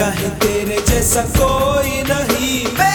कहे तेरे जैसा कोई नहीं।